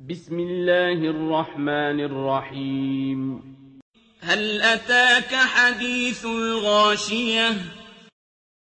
بسم الله الرحمن الرحيم. هل أتاك حديث الغاشية؟